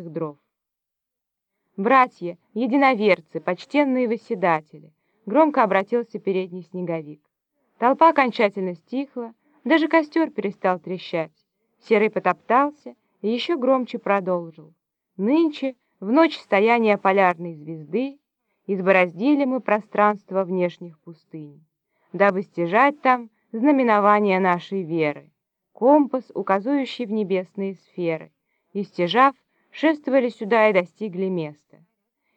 дров. «Братья, единоверцы, почтенные восседатели!» Громко обратился передний снеговик. Толпа окончательно стихла, даже костер перестал трещать. Серый потоптался и еще громче продолжил. Нынче, в ночь стояния полярной звезды, избороздили мы пространство внешних пустынь, дабы стяжать там знаменование нашей веры, компас, указывающий в небесные сферы, и стяжав, шествовали сюда и достигли места.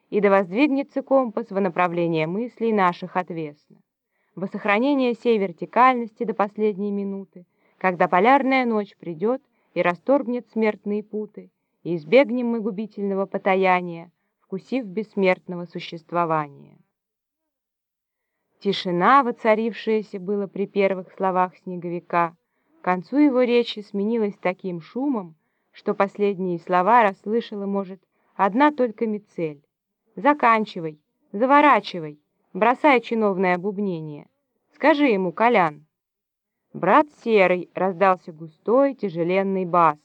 И да воздвигнется компас во направление мыслей наших отвесно, во сохранение сей вертикальности до последней минуты, когда полярная ночь придет и расторгнет смертные путы, и избегнем мы губительного потаяния, вкусив бессмертного существования. Тишина, воцарившаяся было при первых словах снеговика, к концу его речи сменилась таким шумом, что последние слова расслышала, может, одна только Мицель. «Заканчивай, заворачивай, бросай чиновное бубнение. Скажи ему, Колян». «Брат Серый», — раздался густой, тяжеленный бас,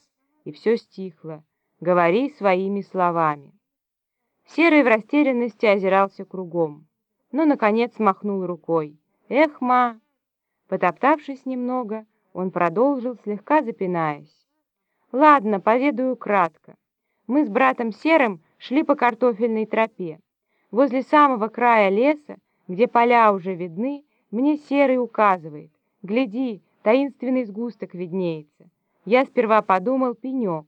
и все стихло. «Говори своими словами». Серый в растерянности озирался кругом, но, наконец, махнул рукой. «Эх, ма!» Потоптавшись немного, он продолжил, слегка запинаясь. Ладно, поведаю кратко. Мы с братом Серым шли по картофельной тропе. Возле самого края леса, где поля уже видны, мне Серый указывает. Гляди, таинственный сгусток виднеется. Я сперва подумал пенек.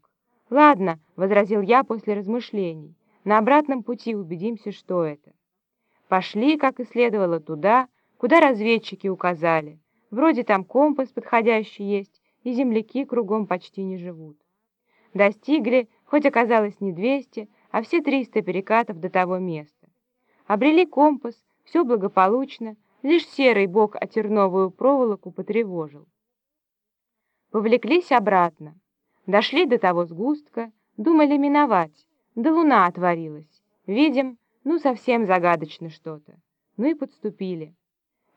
Ладно, — возразил я после размышлений, — на обратном пути убедимся, что это. Пошли, как и следовало, туда, куда разведчики указали. Вроде там компас подходящий есть, и земляки кругом почти не живут. Достигли, хоть оказалось не 200, а все 300 перекатов до того места. Обрели компас, все благополучно, лишь серый бок о терновую проволоку потревожил. Повлеклись обратно. Дошли до того сгустка, думали миновать, да луна отворилась. Видим, ну совсем загадочно что-то. Ну и подступили.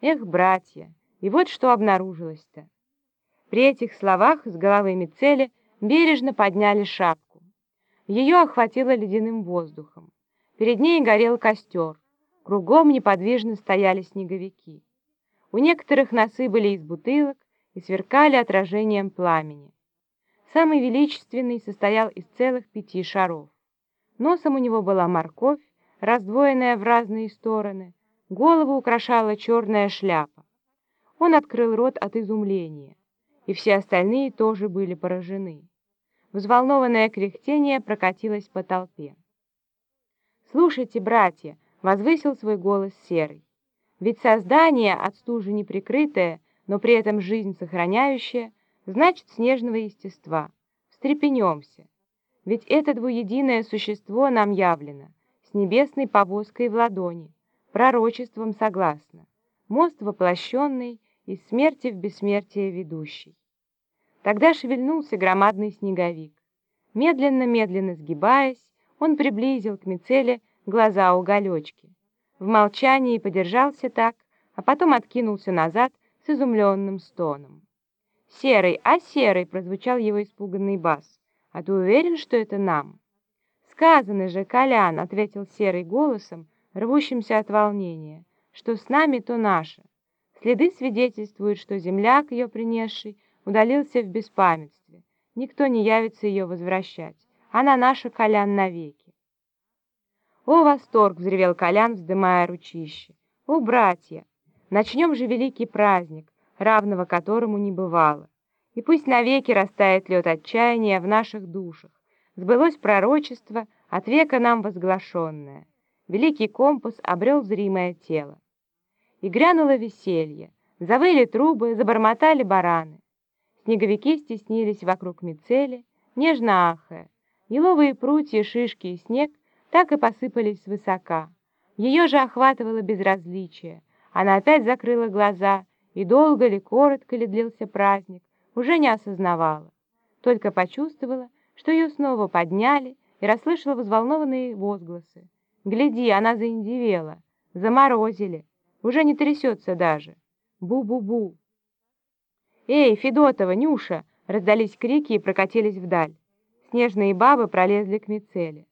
Эх, братья, и вот что обнаружилось-то. При этих словах с головы Мицели бережно подняли шапку. Ее охватило ледяным воздухом. Перед ней горел костер. Кругом неподвижно стояли снеговики. У некоторых носы были из бутылок и сверкали отражением пламени. Самый величественный состоял из целых пяти шаров. Носом у него была морковь, раздвоенная в разные стороны, голову украшала черная шляпа. Он открыл рот от изумления и все остальные тоже были поражены. Взволнованное кряхтение прокатилось по толпе. «Слушайте, братья!» — возвысил свой голос Серый. «Ведь создание от стужи неприкрытое, но при этом жизнь сохраняющее, значит снежного естества. Встрепенемся. Ведь это двуединое существо нам явлено, с небесной повозкой в ладони, пророчеством согласно, мост воплощенный, из смерти в бессмертие ведущий. Тогда шевельнулся громадный снеговик. Медленно-медленно сгибаясь, он приблизил к Мицеле глаза уголечки. В молчании подержался так, а потом откинулся назад с изумленным стоном. «Серый, а серый!» — прозвучал его испуганный бас. «А ты уверен, что это нам?» «Сказано же, Колян!» — ответил серый голосом, рвущимся от волнения, «что с нами, то наше». Следы свидетельствуют, что земляк, ее принесший, удалился в беспамятстве. Никто не явится ее возвращать. Она наша, Колян, навеки. «О, восторг!» — взревел Колян, вздымая ручище. «О, братья! Начнем же великий праздник, равного которому не бывало. И пусть навеки растает лед отчаяния в наших душах. Сбылось пророчество, от века нам возглашенное. Великий компас обрел зримое тело и грянуло веселье. Завыли трубы, забормотали бараны. Снеговики стеснились вокруг мицели, нежно ахая. Еловые прутья, шишки и снег так и посыпались свысока. Ее же охватывало безразличие. Она опять закрыла глаза, и долго ли, коротко ли длился праздник, уже не осознавала. Только почувствовала, что ее снова подняли, и расслышала взволнованные возгласы. «Гляди, она заиндивела! Заморозили!» Уже не трясется даже. Бу-бу-бу. «Эй, Федотова, Нюша!» — раздались крики и прокатились вдаль. снежные бабы пролезли к Мицеле.